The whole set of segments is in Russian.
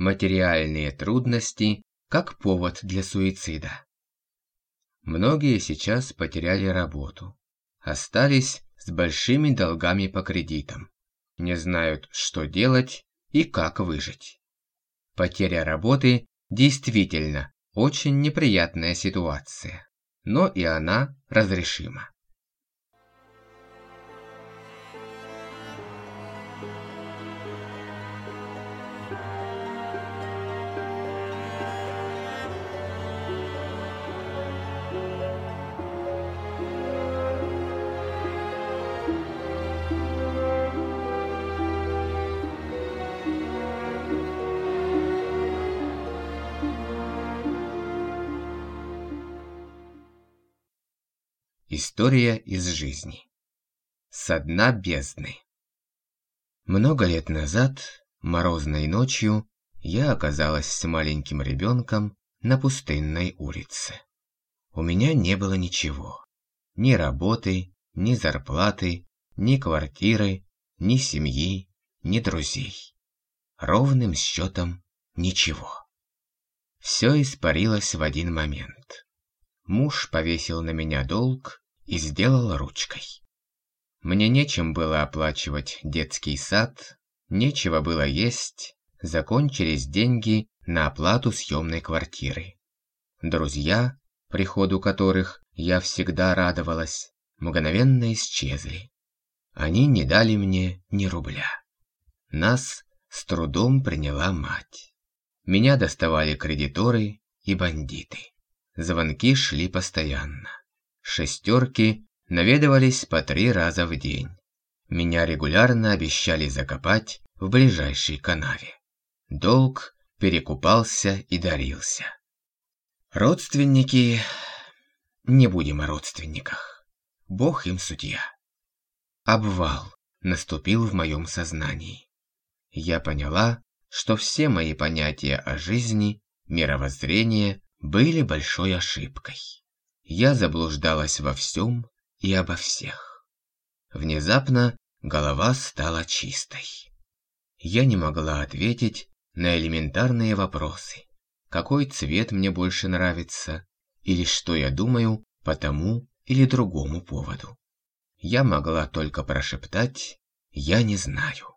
Материальные трудности как повод для суицида. Многие сейчас потеряли работу, остались с большими долгами по кредитам, не знают, что делать и как выжить. Потеря работы действительно очень неприятная ситуация, но и она разрешима. История из жизни. Со дна бездны. Много лет назад, морозной ночью, я оказалась с маленьким ребенком на пустынной улице. У меня не было ничего. Ни работы, ни зарплаты, ни квартиры, ни семьи, ни друзей. Ровным счетом ничего. Все испарилось в один момент. Муж повесил на меня долг, и сделал ручкой. Мне нечем было оплачивать детский сад, нечего было есть, закончились деньги на оплату съемной квартиры. Друзья, приходу которых я всегда радовалась, мгновенно исчезли. Они не дали мне ни рубля. Нас с трудом приняла мать. Меня доставали кредиторы и бандиты. Звонки шли постоянно шестерки наведывались по три раза в день. Меня регулярно обещали закопать в ближайшей канаве. Долг перекупался и дарился. Родственники... Не будем о родственниках. Бог им судья. Обвал наступил в моем сознании. Я поняла, что все мои понятия о жизни, мировоззрение были большой ошибкой. Я заблуждалась во всем и обо всех. Внезапно голова стала чистой. Я не могла ответить на элементарные вопросы. Какой цвет мне больше нравится, или что я думаю по тому или другому поводу. Я могла только прошептать «я не знаю».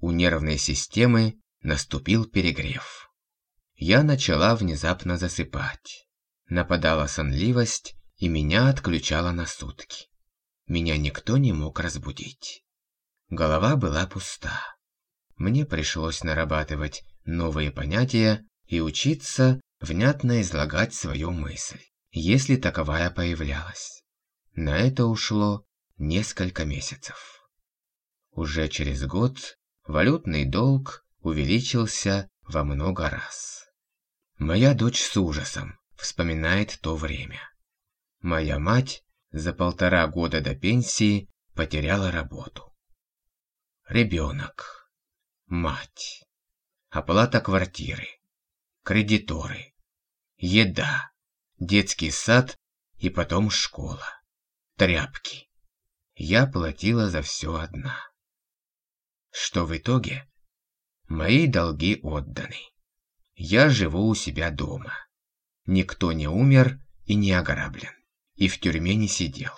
У нервной системы наступил перегрев. Я начала внезапно засыпать нападала сонливость и меня отключала на сутки. Меня никто не мог разбудить. Голова была пуста. Мне пришлось нарабатывать новые понятия и учиться внятно излагать свою мысль, если таковая появлялась. На это ушло несколько месяцев. Уже через год валютный долг увеличился во много раз. Моя дочь с ужасом вспоминает то время. Моя мать за полтора года до пенсии потеряла работу. Ребенок. Мать. Оплата квартиры. Кредиторы. Еда. Детский сад и потом школа. Тряпки. Я платила за все одна. Что в итоге? Мои долги отданы. Я живу у себя дома. Никто не умер и не ограблен. И в тюрьме не сидел.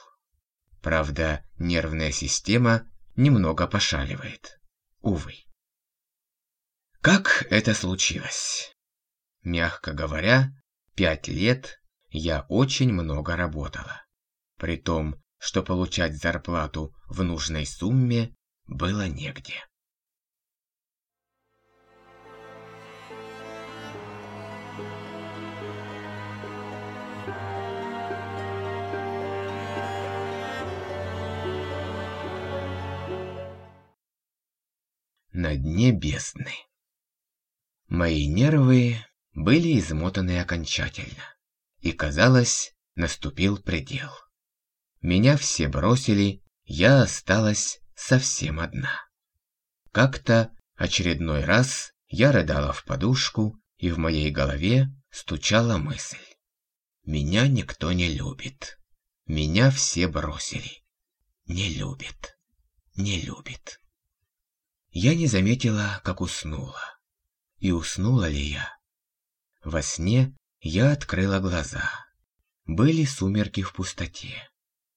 Правда, нервная система немного пошаливает. Увы. Как это случилось? Мягко говоря, пять лет я очень много работала. При том, что получать зарплату в нужной сумме было негде. На. Мои нервы были измотаны окончательно, и, казалось, наступил предел. Меня все бросили, я осталась совсем одна. Как-то очередной раз я рыдала в подушку, и в моей голове стучала мысль. Меня никто не любит. Меня все бросили. Не любит. Не любит. Я не заметила, как уснула. и уснула ли я. Во сне я открыла глаза. Были сумерки в пустоте.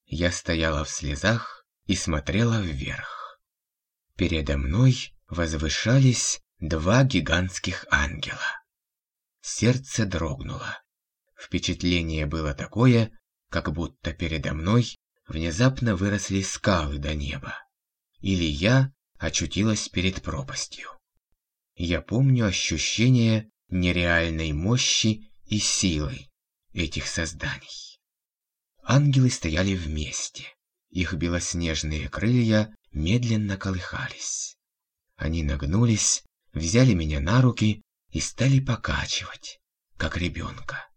Я стояла в слезах и смотрела вверх. Передо мной возвышались два гигантских ангела. Сердце дрогнуло. Впечатление было такое, как будто передо мной внезапно выросли скалы до неба. Или я очутилась перед пропастью. Я помню ощущение нереальной мощи и силы этих созданий. Ангелы стояли вместе. Их белоснежные крылья медленно колыхались. Они нагнулись, взяли меня на руки и стали покачивать, как ребенка.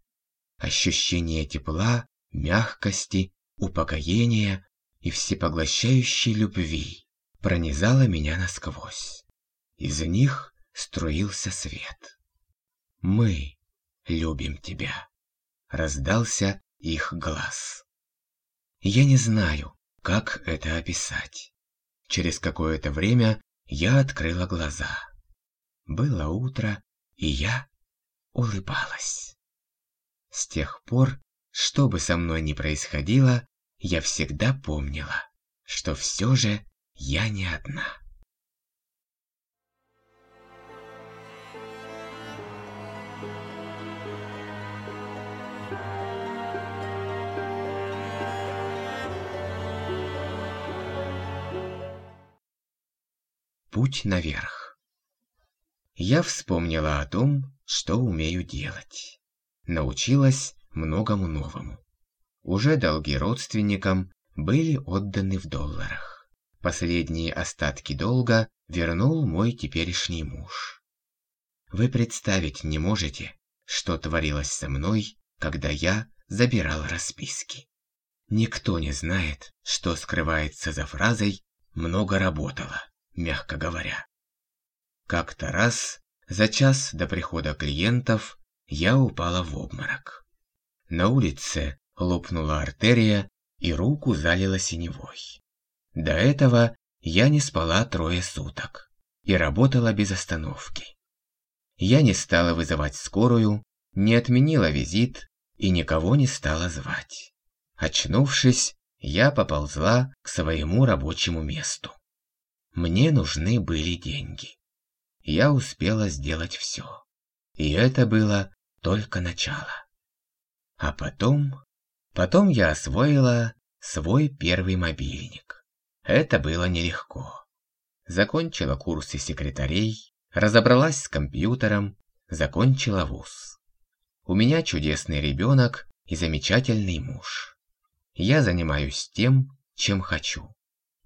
Ощущение тепла, мягкости, упокоения и всепоглощающей любви пронизало меня насквозь. Из них струился свет. «Мы любим тебя», — раздался их глаз. Я не знаю, как это описать. Через какое-то время я открыла глаза. Было утро, и я улыбалась. С тех пор, что бы со мной ни происходило, я всегда помнила, что все же я не одна. Путь наверх. Я вспомнила о том, что умею делать. Научилась многому новому. Уже долги родственникам были отданы в долларах. Последние остатки долга вернул мой теперешний муж. Вы представить не можете, что творилось со мной, когда я забирал расписки. Никто не знает, что скрывается за фразой «много работала», мягко говоря. Как-то раз, за час до прихода клиентов, я упала в обморок. На улице лопнула артерия и руку залила синевой. До этого я не спала трое суток и работала без остановки. Я не стала вызывать скорую, не отменила визит и никого не стала звать. Очнувшись, я поползла к своему рабочему месту. Мне нужны были деньги я успела сделать все. И это было только начало. А потом... Потом я освоила свой первый мобильник. Это было нелегко. Закончила курсы секретарей, разобралась с компьютером, закончила вуз. У меня чудесный ребенок и замечательный муж. Я занимаюсь тем, чем хочу.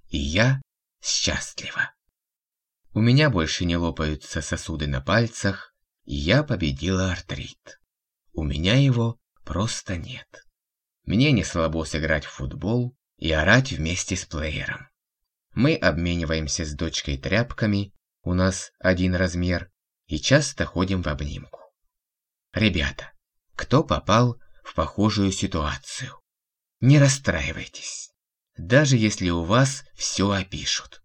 И я счастлива. У меня больше не лопаются сосуды на пальцах, и я победила артрит. У меня его просто нет. Мне не слабо сыграть в футбол и орать вместе с плеером. Мы обмениваемся с дочкой тряпками, у нас один размер, и часто ходим в обнимку. Ребята, кто попал в похожую ситуацию? Не расстраивайтесь. Даже если у вас все опишут.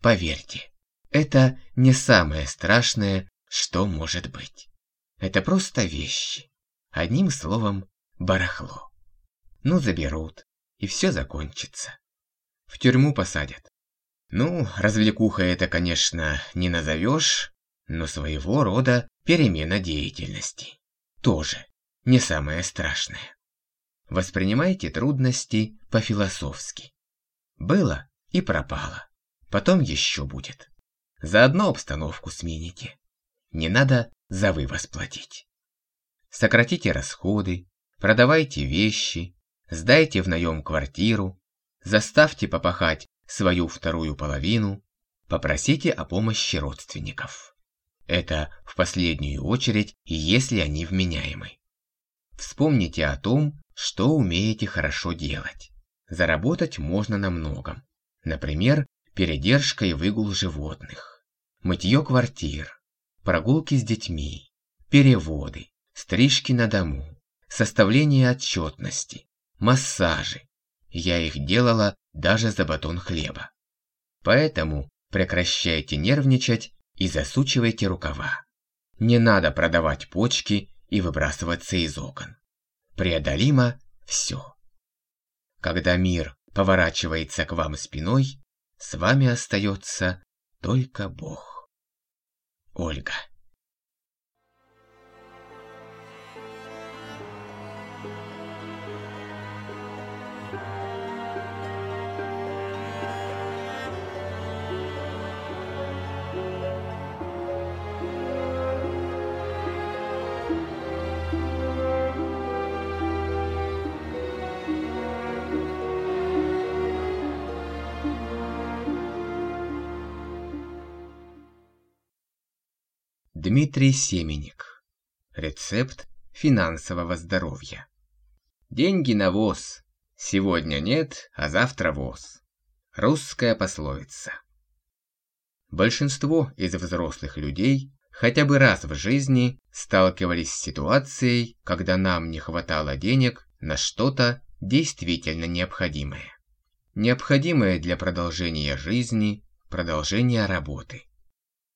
Поверьте, это не самое страшное, что может быть. Это просто вещи. Одним словом, барахло. Ну, заберут, и все закончится. В тюрьму посадят. Ну, развлекуха это, конечно, не назовешь, но своего рода перемена деятельности. Тоже не самое страшное. Воспринимайте трудности по-философски. Было и пропало. Потом еще будет. Заодно обстановку смените. Не надо за вывоз платить. Сократите расходы, продавайте вещи, сдайте в наем квартиру, заставьте попахать свою вторую половину, попросите о помощи родственников. Это в последнюю очередь, если они вменяемы. Вспомните о том, что умеете хорошо делать. Заработать можно на многом. Например, передержка и выгул животных, мытье квартир, прогулки с детьми, переводы, стрижки на дому, составление отчетности, массажи. Я их делала даже за батон хлеба. Поэтому прекращайте нервничать и засучивайте рукава. Не надо продавать почки и выбрасываться из окон. Преодолимо все. Когда мир поворачивается к вам спиной, с вами остается только Бог. Ольга. Дмитрий Семеник. Рецепт финансового здоровья. Деньги на воз. Сегодня нет, а завтра воз. Русская пословица. Большинство из взрослых людей хотя бы раз в жизни сталкивались с ситуацией, когда нам не хватало денег на что-то действительно необходимое. Необходимое для продолжения жизни, продолжения работы.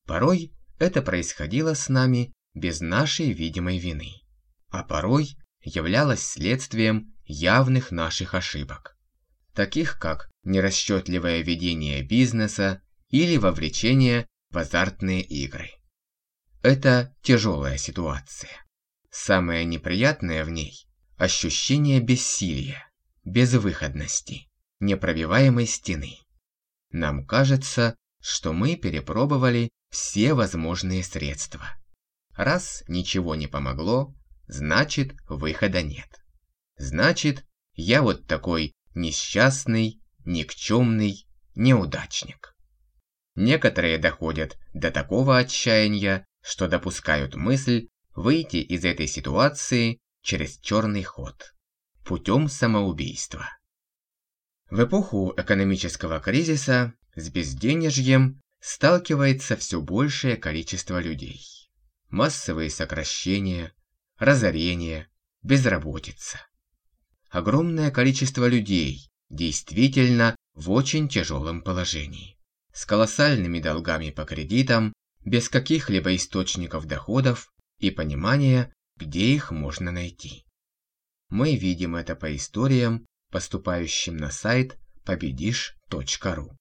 Порой это происходило с нами без нашей видимой вины, а порой являлось следствием явных наших ошибок, таких как нерасчетливое ведение бизнеса или вовлечение в азартные игры. Это тяжелая ситуация. Самое неприятное в ней – ощущение бессилия, безвыходности, непробиваемой стены. Нам кажется, что мы перепробовали все возможные средства. Раз ничего не помогло, значит выхода нет. Значит, я вот такой несчастный, никчемный неудачник. Некоторые доходят до такого отчаяния, что допускают мысль выйти из этой ситуации через черный ход, путем самоубийства. В эпоху экономического кризиса с безденежьем сталкивается все большее количество людей. Массовые сокращения, разорение, безработица. Огромное количество людей действительно в очень тяжелом положении. С колоссальными долгами по кредитам, без каких-либо источников доходов и понимания, где их можно найти. Мы видим это по историям, поступающим на сайт победишь.ру.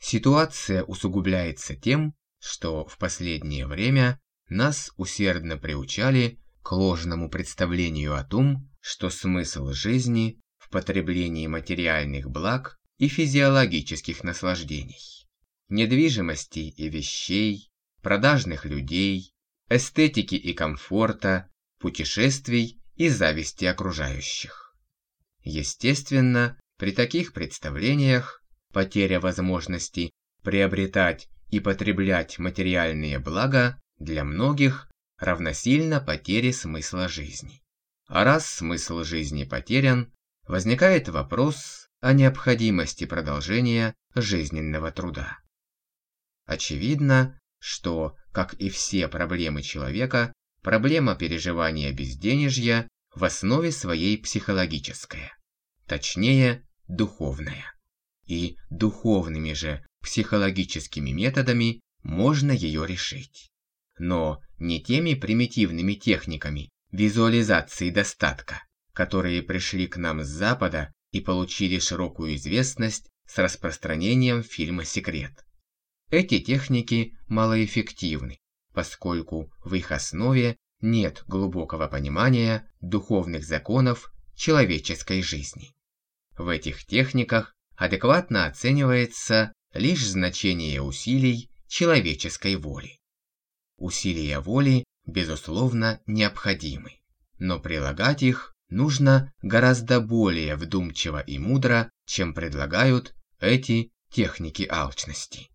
Ситуация усугубляется тем, что в последнее время нас усердно приучали к ложному представлению о том, что смысл жизни в потреблении материальных благ и физиологических наслаждений, недвижимости и вещей, продажных людей, эстетики и комфорта, путешествий и зависти окружающих. Естественно, при таких представлениях потеря возможности приобретать и потреблять материальные блага для многих равносильно потере смысла жизни. А раз смысл жизни потерян, возникает вопрос о необходимости продолжения жизненного труда. Очевидно, что, как и все проблемы человека, проблема переживания безденежья в основе своей психологическая, точнее, духовная и духовными же психологическими методами можно ее решить. Но не теми примитивными техниками визуализации достатка, которые пришли к нам с Запада и получили широкую известность с распространением фильма «Секрет». Эти техники малоэффективны, поскольку в их основе нет глубокого понимания духовных законов человеческой жизни. В этих техниках адекватно оценивается лишь значение усилий человеческой воли. Усилия воли, безусловно, необходимы, но прилагать их нужно гораздо более вдумчиво и мудро, чем предлагают эти техники алчности.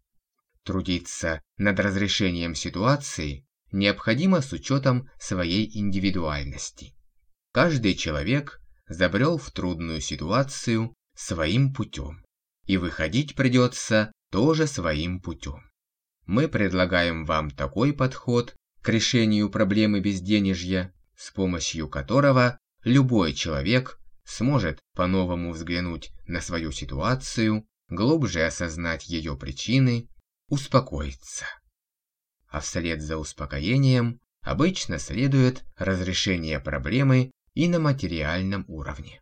Трудиться над разрешением ситуации необходимо с учетом своей индивидуальности. Каждый человек забрел в трудную ситуацию своим путем. И выходить придется тоже своим путем. Мы предлагаем вам такой подход к решению проблемы безденежья, с помощью которого любой человек сможет по-новому взглянуть на свою ситуацию, глубже осознать ее причины, успокоиться. а вслед за успокоением обычно следует разрешение проблемы и на материальном уровне.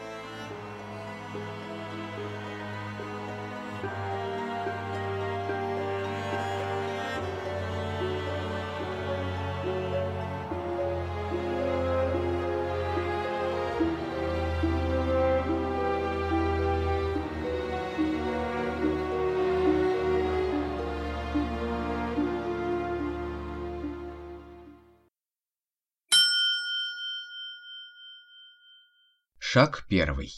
Шаг первый.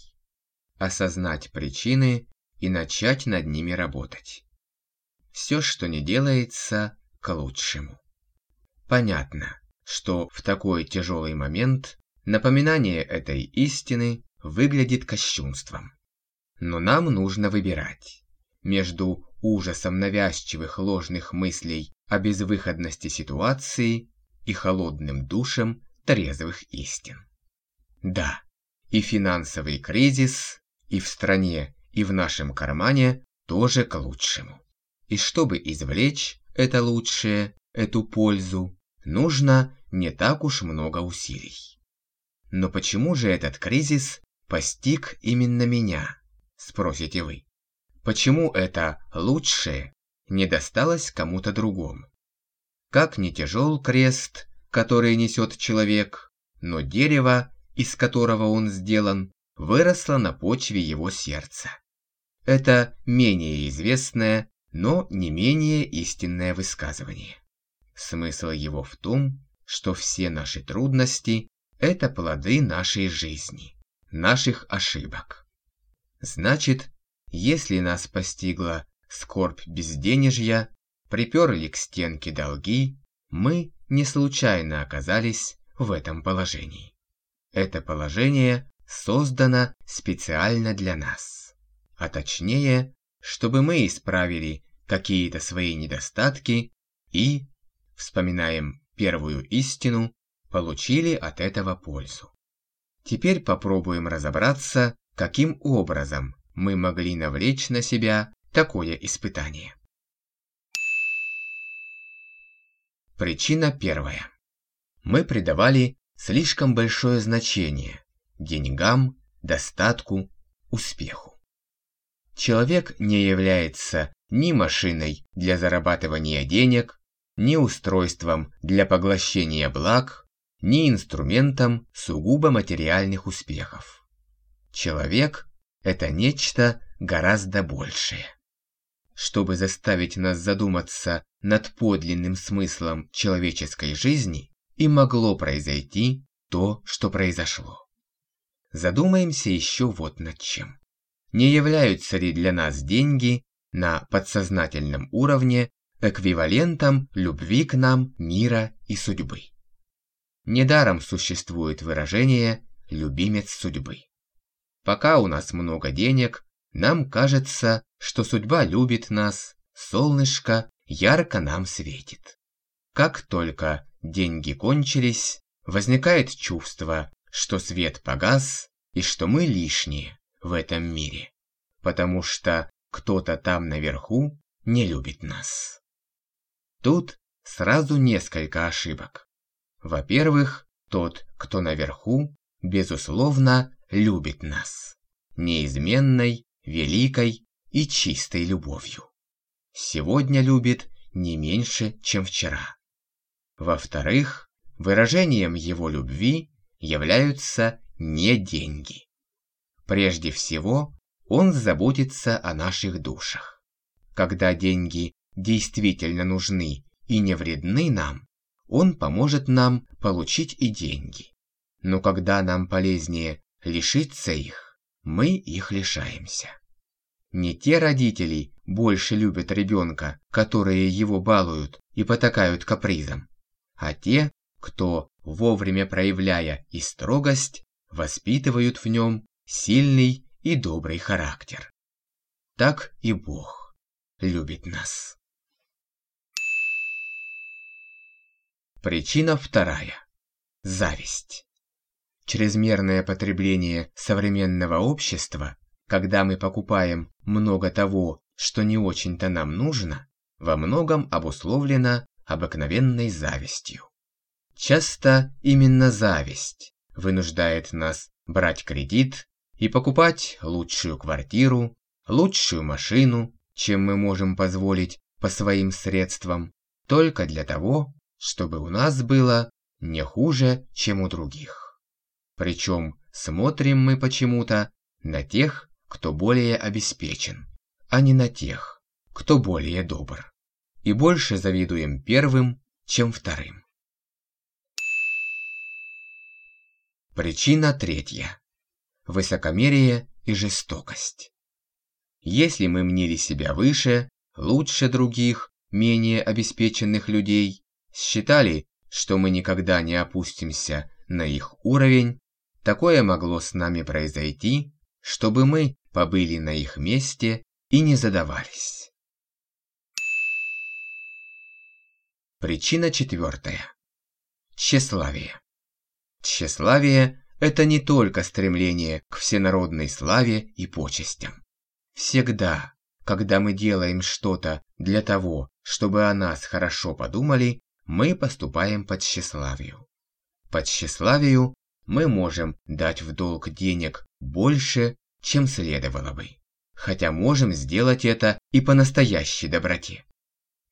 Осознать причины и начать над ними работать. Все, что не делается, к лучшему. Понятно, что в такой тяжелый момент напоминание этой истины выглядит кощунством. Но нам нужно выбирать между ужасом навязчивых ложных мыслей о безвыходности ситуации и холодным душем трезвых истин. Да, и финансовый кризис и в стране, и в нашем кармане тоже к лучшему. И чтобы извлечь это лучшее, эту пользу, нужно не так уж много усилий. Но почему же этот кризис постиг именно меня, спросите вы? Почему это лучшее не досталось кому-то другому? Как не тяжел крест, который несет человек, но дерево из которого он сделан, выросла на почве его сердца. Это менее известное, но не менее истинное высказывание. Смысл его в том, что все наши трудности – это плоды нашей жизни, наших ошибок. Значит, если нас постигла скорбь безденежья, приперли к стенке долги, мы не случайно оказались в этом положении. Это положение создано специально для нас. А точнее, чтобы мы исправили какие-то свои недостатки и, вспоминаем первую истину, получили от этого пользу. Теперь попробуем разобраться, каким образом мы могли навлечь на себя такое испытание. Причина первая. Мы придавали слишком большое значение деньгам, достатку, успеху. Человек не является ни машиной для зарабатывания денег, ни устройством для поглощения благ, ни инструментом сугубо материальных успехов. Человек – это нечто гораздо большее. Чтобы заставить нас задуматься над подлинным смыслом человеческой жизни, и могло произойти то, что произошло. Задумаемся еще вот над чем. Не являются ли для нас деньги на подсознательном уровне эквивалентом любви к нам, мира и судьбы? Недаром существует выражение «любимец судьбы». Пока у нас много денег, нам кажется, что судьба любит нас, солнышко ярко нам светит. Как только деньги кончились, возникает чувство, что свет погас и что мы лишние в этом мире, потому что кто-то там наверху не любит нас. Тут сразу несколько ошибок. Во-первых, тот, кто наверху, безусловно, любит нас. Неизменной, великой и чистой любовью. Сегодня любит не меньше, чем вчера. Во-вторых, выражением его любви являются не деньги. Прежде всего, он заботится о наших душах. Когда деньги действительно нужны и не вредны нам, он поможет нам получить и деньги. Но когда нам полезнее лишиться их, мы их лишаемся. Не те родители больше любят ребенка, которые его балуют и потакают капризом, а те, кто, вовремя проявляя и строгость, воспитывают в нем сильный и добрый характер. Так и Бог любит нас. Причина вторая. Зависть. Чрезмерное потребление современного общества, когда мы покупаем много того что не очень-то нам нужно, во многом обусловлено обыкновенной завистью. Часто именно зависть вынуждает нас брать кредит и покупать лучшую квартиру, лучшую машину, чем мы можем позволить по своим средствам, только для того, чтобы у нас было не хуже, чем у других. Причем смотрим мы почему-то на тех, кто более обеспечен, а не на тех, кто более добр. И больше завидуем первым, чем вторым. Причина третья. Высокомерие и жестокость. Если мы мнили себя выше, лучше других, менее обеспеченных людей, считали, что мы никогда не опустимся на их уровень, такое могло с нами произойти, чтобы мы побыли на их месте и не задавались. Причина четвертая. Тщеславие. Тщеславие – это не только стремление к всенародной славе и почестям. Всегда, когда мы делаем что-то для того, чтобы о нас хорошо подумали, мы поступаем по тщеславию. По тщеславию мы можем дать в долг денег больше, чем следовало бы. Хотя можем сделать это и по настоящей доброте.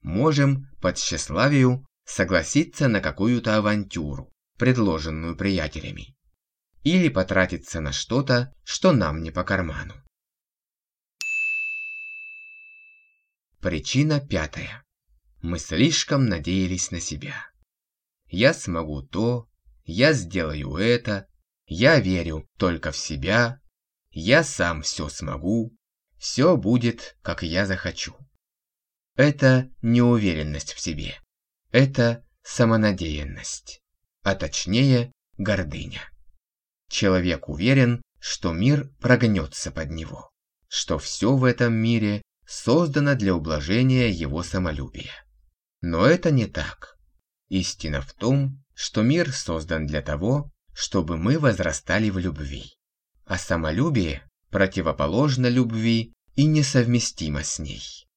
Можем по тщеславию согласиться на какую-то авантюру, предложенную приятелями. Или потратиться на что-то, что нам не по карману. Причина пятая. Мы слишком надеялись на себя. Я смогу то, я сделаю это, я верю только в себя, я сам все смогу, все будет, как я захочу. Это неуверенность в себе. Это самонадеянность а точнее гордыня. Человек уверен, что мир прогнется под него, что все в этом мире создано для ублажения его самолюбия. Но это не так. Истина в том, что мир создан для того, чтобы мы возрастали в любви. А самолюбие противоположно любви и несовместимо с ней.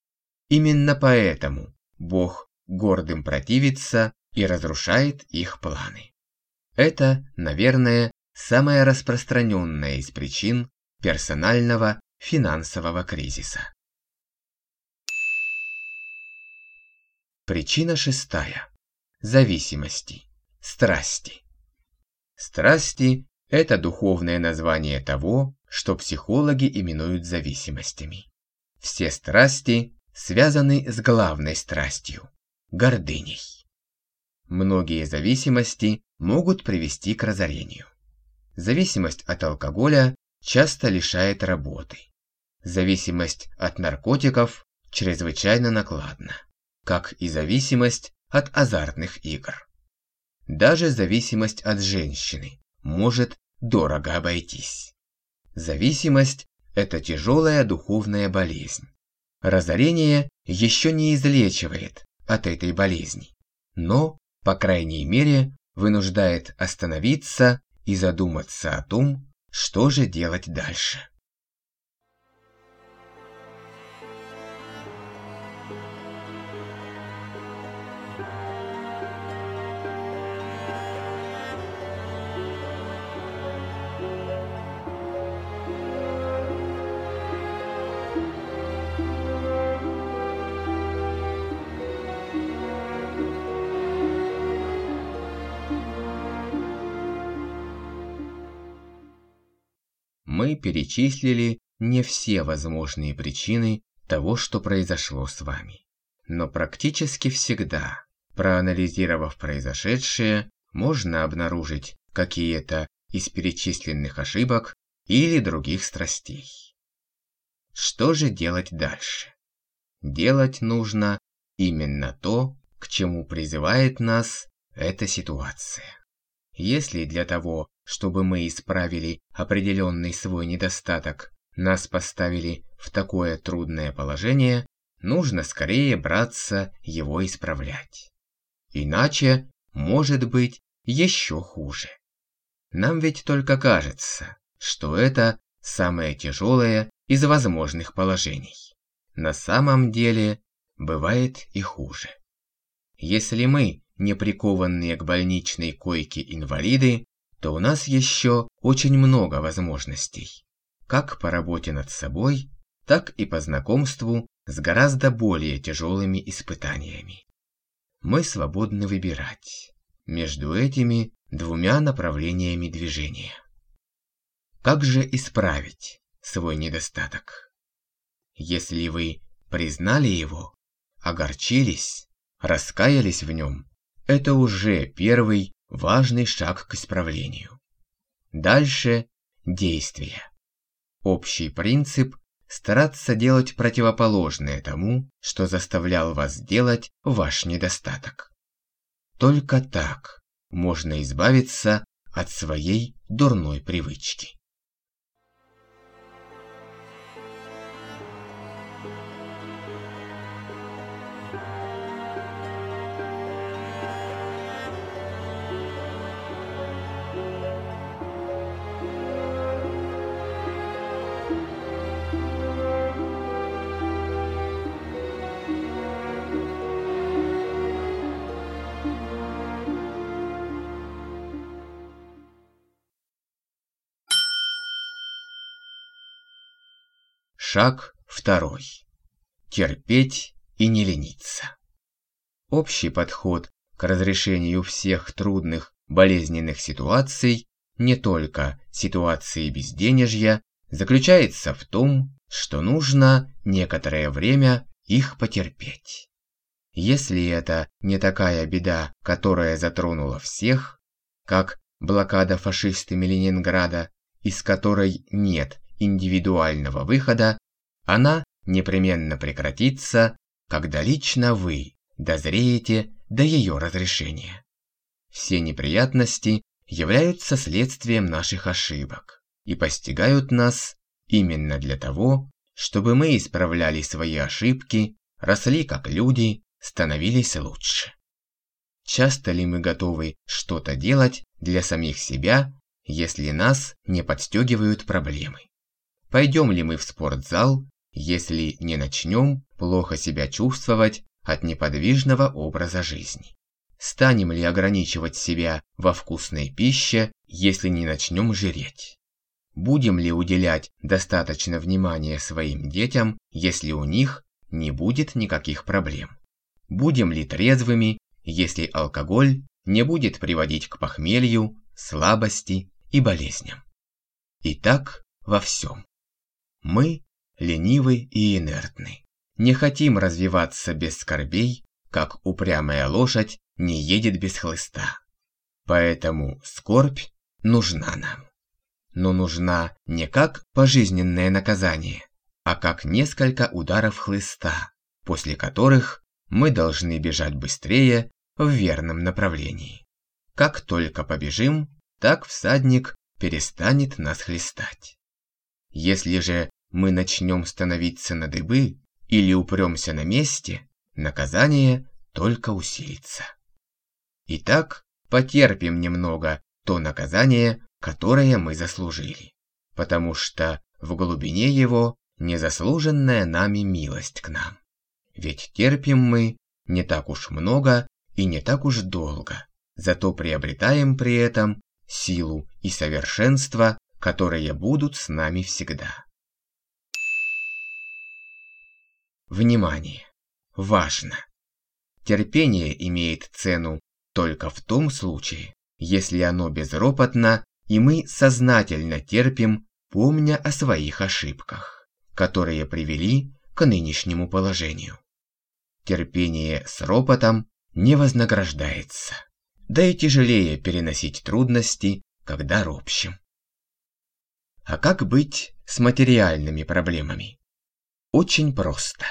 Именно поэтому Бог гордым противится и разрушает их планы. Это, наверное, самая распространенная из причин персонального финансового кризиса. Причина шестая. Зависимости. Страсти. Страсти – это духовное название того, что психологи именуют зависимостями. Все страсти связаны с главной страстью – гордыней. Многие зависимости могут привести к разорению. Зависимость от алкоголя часто лишает работы. Зависимость от наркотиков чрезвычайно накладна, как и зависимость от азартных игр. Даже зависимость от женщины может дорого обойтись. Зависимость – это тяжелая духовная болезнь. Разорение еще не излечивает от этой болезни, но по крайней мере, вынуждает остановиться и задуматься о том, что же делать дальше. Перечислили не все возможные причины того, что произошло с вами. Но практически всегда, проанализировав произошедшее, можно обнаружить какие-то из перечисленных ошибок или других страстей. Что же делать дальше? Делать нужно именно то, к чему призывает нас эта ситуация. Если для того, чтобы мы исправили определенный свой недостаток, нас поставили в такое трудное положение, нужно скорее браться его исправлять. Иначе, может быть, еще хуже. Нам ведь только кажется, что это самое тяжелое из возможных положений. на самом деле бывает и хуже. Если мы не прикованные к больничной койке инвалиды, то у нас еще очень много возможностей. Как по работе над собой, так и по знакомству с гораздо более тяжелыми испытаниями. Мы свободны выбирать между этими двумя направлениями движения. Как же исправить свой недостаток? Если вы признали его, огорчились, раскаялись в нем, это уже первый важный шаг к исправлению. Дальше действие. Общий принцип – стараться делать противоположное тому, что заставлял вас делать ваш недостаток. Только так можно избавиться от своей дурной привычки. Шаг второй. Терпеть и не лениться. Общий подход к разрешению всех трудных, болезненных ситуаций, не только ситуации безденежья, заключается в том, что нужно некоторое время их потерпеть. Если это не такая беда, которая затронула всех, как блокада фашистами Ленинграда, из которой нет индивидуального выхода, она непременно прекратится, когда лично вы дозреете до ее разрешения. Все неприятности являются следствием наших ошибок и постигают нас именно для того, чтобы мы исправляли свои ошибки, росли как люди, становились лучше. Часто ли мы готовы что-то делать для самих себя, если нас не подстегивают проблемы? Пойдем ли мы в спортзал, если не начнем плохо себя чувствовать от неподвижного образа жизни. Станем ли ограничивать себя во вкусной пище, если не начнем жиреть? Будем ли уделять достаточно внимания своим детям, если у них не будет никаких проблем? Будем ли трезвыми, если алкоголь не будет приводить к похмелью, слабости и болезням? И так во всем. Мы ленивы и инертны. Не хотим развиваться без скорбей, как упрямая лошадь не едет без хлыста. Поэтому скорбь нужна нам. Но нужна не как пожизненное наказание, а как несколько ударов хлыста, после которых мы должны бежать быстрее в верном направлении. Как только побежим, так всадник перестанет нас хлестать. Если же мы начнем становиться на дыбы или упремся на месте, наказание только усилится. Итак, потерпим немного то наказание, которое мы заслужили, потому что в глубине его незаслуженная нами милость к нам. Ведь терпим мы не так уж много и не так уж долго, зато приобретаем при этом силу и совершенство, которые будут с нами всегда. Внимание! Важно! Терпение имеет цену только в том случае, если оно безропотно, и мы сознательно терпим, помня о своих ошибках, которые привели к нынешнему положению. Терпение с ропотом не вознаграждается, да и тяжелее переносить трудности, когда ропщим. А как быть с материальными проблемами? Очень просто.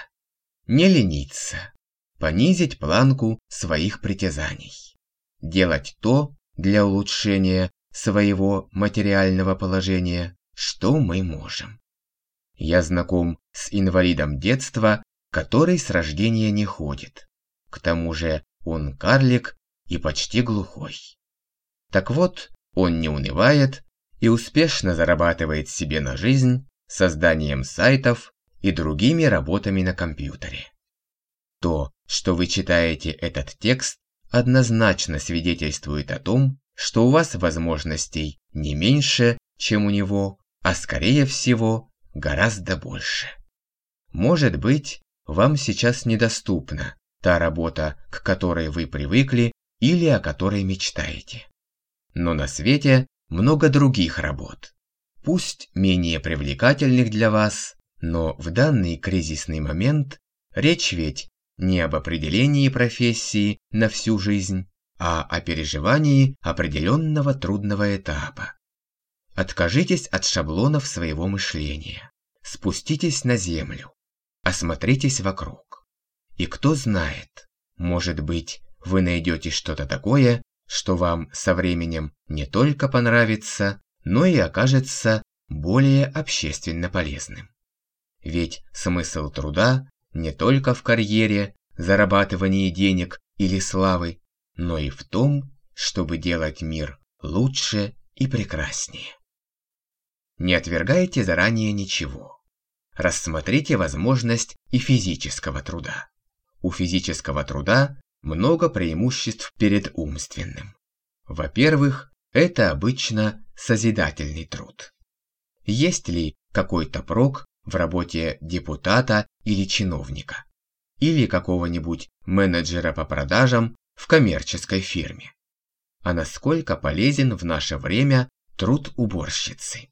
Не лениться. Понизить планку своих притязаний. Делать то для улучшения своего материального положения, что мы можем. Я знаком с инвалидом детства, который с рождения не ходит. К тому же он карлик и почти глухой. Так вот, он не унывает и успешно зарабатывает себе на жизнь созданием сайтов и другими работами на компьютере. То, что вы читаете этот текст, однозначно свидетельствует о том, что у вас возможностей не меньше, чем у него, а скорее всего гораздо больше. Может быть, вам сейчас недоступна та работа, к которой вы привыкли или о которой мечтаете. Но на свете много других работ, пусть менее привлекательных для вас, но в данный кризисный момент речь ведь не об определении профессии на всю жизнь, а о переживании определенного трудного этапа. Откажитесь от шаблонов своего мышления, спуститесь на землю, осмотритесь вокруг. И кто знает, может быть, вы найдете что-то такое, что вам со временем не только понравится, но и окажется более общественно полезным. Ведь смысл труда не только в карьере, зарабатывании денег или славы, но и в том, чтобы делать мир лучше и прекраснее. Не отвергайте заранее ничего. Рассмотрите возможность и физического труда. У физического труда много преимуществ перед умственным. Во-первых, это обычно созидательный труд. Есть ли какой-то прок в работе депутата или чиновника? Или какого-нибудь менеджера по продажам в коммерческой фирме? А насколько полезен в наше время труд уборщицы?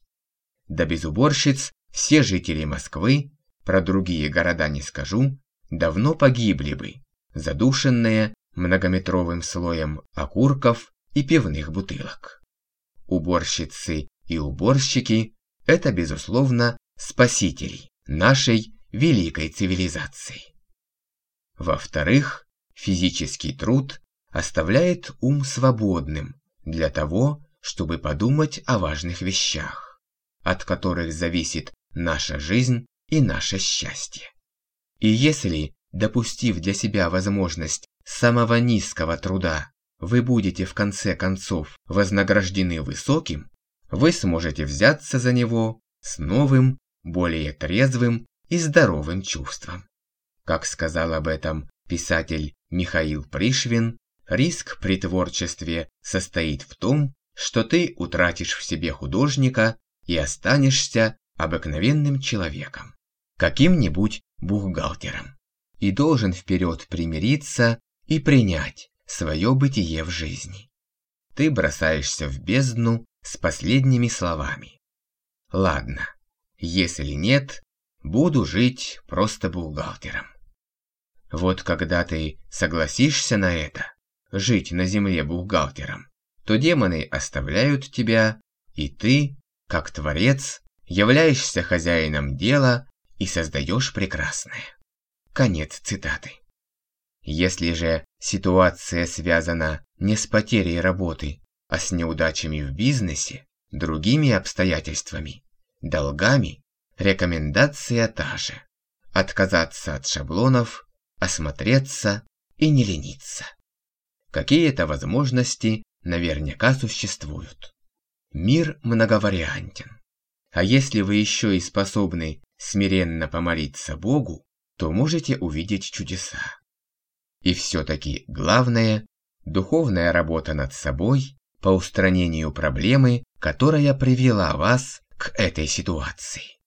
Да без уборщиц все жители Москвы, про другие города не скажу, давно погибли бы, задушенные многометровым слоем окурков и пивных бутылок. Уборщицы и уборщики – это, безусловно, спасители нашей великой цивилизации. Во-вторых, физический труд оставляет ум свободным для того, чтобы подумать о важных вещах, от которых зависит наша жизнь и наше счастье. И если, допустив для себя возможность самого низкого труда, вы будете в конце концов вознаграждены высоким, вы сможете взяться за него с новым, более трезвым и здоровым чувством. Как сказал об этом писатель Михаил Пришвин, риск при творчестве состоит в том, что ты утратишь в себе художника и останешься обыкновенным человеком, каким-нибудь бухгалтером, и должен вперед примириться и принять свое бытие в жизни. Ты бросаешься в бездну с последними словами. Ладно, если нет, буду жить просто бухгалтером. Вот когда ты согласишься на это, жить на земле бухгалтером, то демоны оставляют тебя, и ты, как творец, являешься хозяином дела и создаешь прекрасное. Конец цитаты. Если же ситуация связана не с потерей работы, а с неудачами в бизнесе, другими обстоятельствами, долгами, рекомендация та же. Отказаться от шаблонов, осмотреться и не лениться. Какие-то возможности наверняка существуют. Мир многовариантен. А если вы еще и способны смиренно помолиться Богу, то можете увидеть чудеса. И все-таки главное – духовная работа над собой по устранению проблемы, которая привела вас к этой ситуации.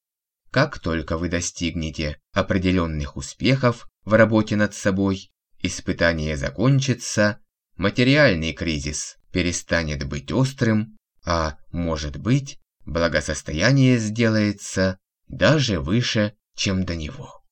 Как только вы достигнете определенных успехов в работе над собой, испытание закончится, материальный кризис перестанет быть острым, а, может быть, благосостояние сделается даже выше, чем до него.